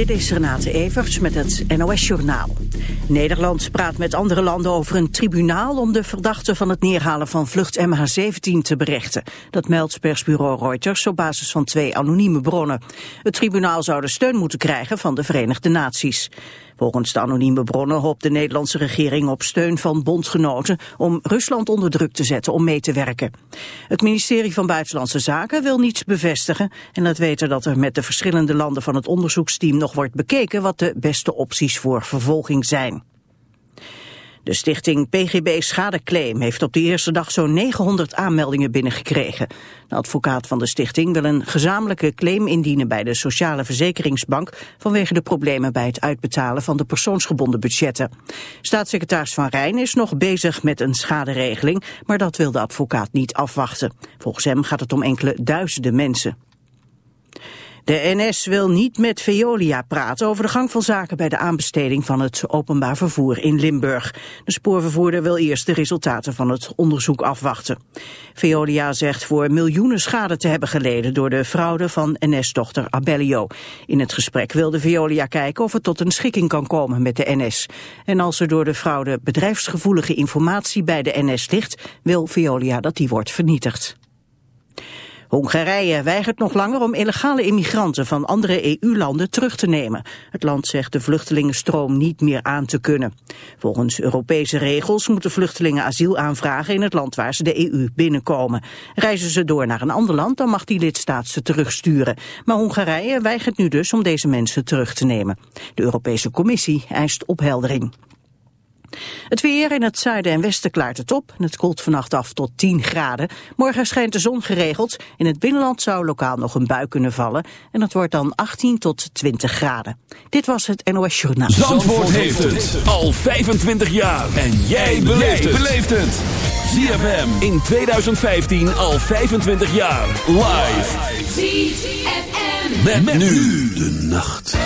Dit is Renate Evers met het NOS Journaal. Nederland praat met andere landen over een tribunaal om de verdachten van het neerhalen van vlucht MH17 te berechten. Dat meldt persbureau Reuters op basis van twee anonieme bronnen. Het tribunaal zou de steun moeten krijgen van de Verenigde Naties. Volgens de anonieme bronnen hoopt de Nederlandse regering op steun van bondgenoten om Rusland onder druk te zetten om mee te werken. Het ministerie van Buitenlandse Zaken wil niets bevestigen en laat weten dat er met de verschillende landen van het onderzoeksteam nog wordt bekeken wat de beste opties voor vervolging zijn. De stichting PGB Schadeclaim heeft op de eerste dag zo'n 900 aanmeldingen binnengekregen. De advocaat van de stichting wil een gezamenlijke claim indienen bij de Sociale Verzekeringsbank vanwege de problemen bij het uitbetalen van de persoonsgebonden budgetten. Staatssecretaris Van Rijn is nog bezig met een schaderegeling, maar dat wil de advocaat niet afwachten. Volgens hem gaat het om enkele duizenden mensen. De NS wil niet met Veolia praten over de gang van zaken bij de aanbesteding van het openbaar vervoer in Limburg. De spoorvervoerder wil eerst de resultaten van het onderzoek afwachten. Veolia zegt voor miljoenen schade te hebben geleden door de fraude van NS-dochter Abellio. In het gesprek wilde Veolia kijken of het tot een schikking kan komen met de NS. En als er door de fraude bedrijfsgevoelige informatie bij de NS ligt, wil Veolia dat die wordt vernietigd. Hongarije weigert nog langer om illegale immigranten van andere EU-landen terug te nemen. Het land zegt de vluchtelingenstroom niet meer aan te kunnen. Volgens Europese regels moeten vluchtelingen asiel aanvragen in het land waar ze de EU binnenkomen. Reizen ze door naar een ander land, dan mag die lidstaat ze terugsturen. Maar Hongarije weigert nu dus om deze mensen terug te nemen. De Europese Commissie eist opheldering. Het weer in het zuiden en westen klaart het op. En het koelt vannacht af tot 10 graden. Morgen schijnt de zon geregeld. In het binnenland zou lokaal nog een bui kunnen vallen. En het wordt dan 18 tot 20 graden. Dit was het NOS Journaal. Zandvoort, heeft het al 25 jaar. En jij beleeft het. ZFM in 2015 al 25 jaar. Live. ZFM. met nu de nacht.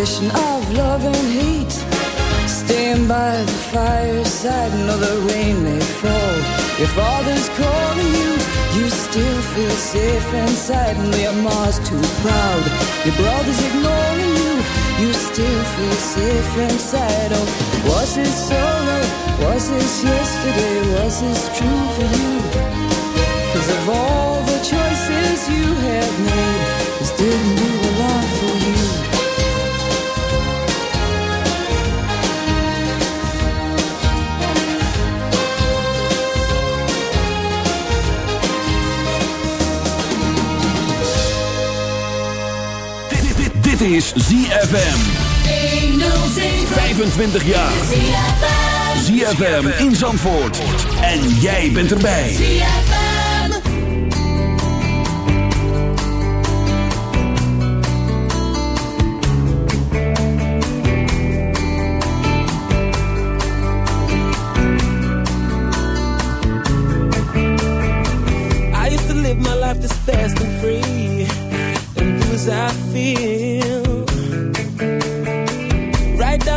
Tradition of love and hate. Staying by the fireside, know the rain may fall. Your father's calling you, you still feel safe inside. And your mom's too proud, your brother's ignoring you, you still feel safe inside. Oh, was this solo? Was this yesterday? Was this true for you? Is ZFM. 25 jaar. ZFM in Zandvoort. En jij bent erbij. ZFM. I used to live my life this fast and free. And do as I feel.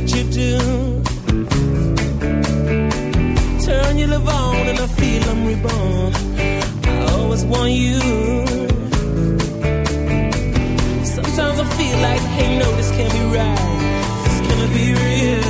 that you do. Turn your love on and I feel I'm reborn. I always want you. Sometimes I feel like, hey, no, this can't be right. This can't be real.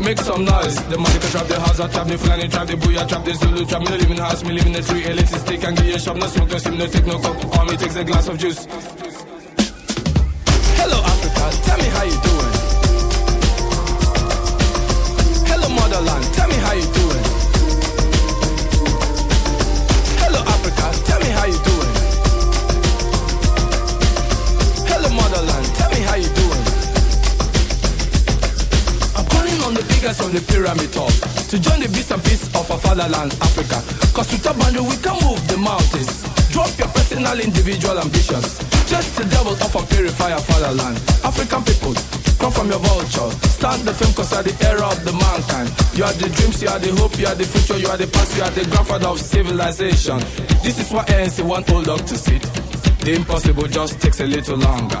Make some noise. The money can trap the house, I trap the flying, trap the booyah, trap the Zulu, trap me, live in house, me live in the tree, elixir stick and give you shop, no smoke, no steam, no take no. All me takes a glass of juice. The pyramid top to join the bits and pieces of our fatherland, Africa. Cause with a boundary we can move the mountains. Drop your personal, individual ambitions. Just the devil of a purifier fatherland. African people, come from your vulture. Start the film cause you are the era of the mankind. You are the dreams, you are the hope, you are the future, you are the past, you are the grandfather of civilization. This is what ANC want old dog to sit. The impossible just takes a little longer.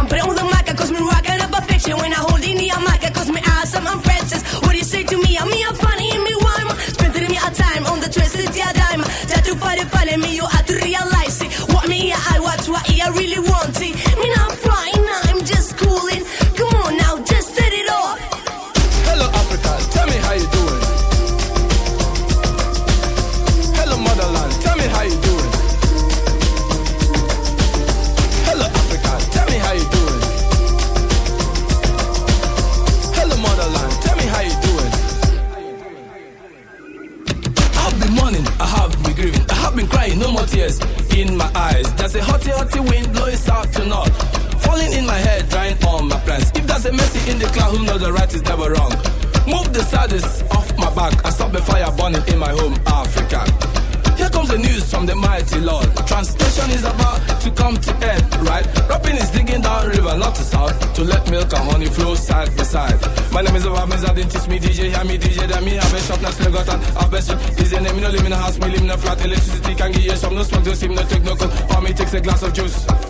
On the mic, cause me rocking up a fiction. When I hold in the mic, cause me awesome, I'm princess. What do you say to me? I'm me, I'm funny, and me rhyme. Spending me a time on the twisted yeah dime. Try to find it, find me, you have to realize it. What me, I watch, what I really want it. Saddest off my back, I stop the fire burning in my home, Africa. Here comes the news from the mighty Lord. Translation is about to come to end, right? Rapping is digging down river, not to south, to let milk and honey flow side by side. My name is Obamiz, I teach me DJ, hear me DJ, then me have a shop, now still got an best Is name, me no live in a house, me live in a flat, electricity can give you some, no smoke, no steam, no take no for me takes a glass of juice.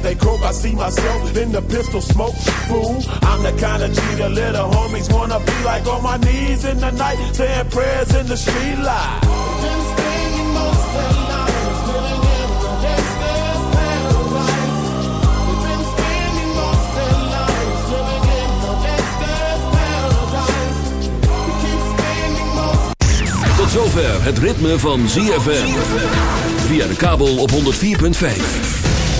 As they croak, I see myself in the pistol smoke. Fool, I'm the kind of G the little homies wanna be like on my knees in the night, saying prayers in the street light. Been spending most the. Tot zover het ritme van ZFM. Via de kabel op 104.5.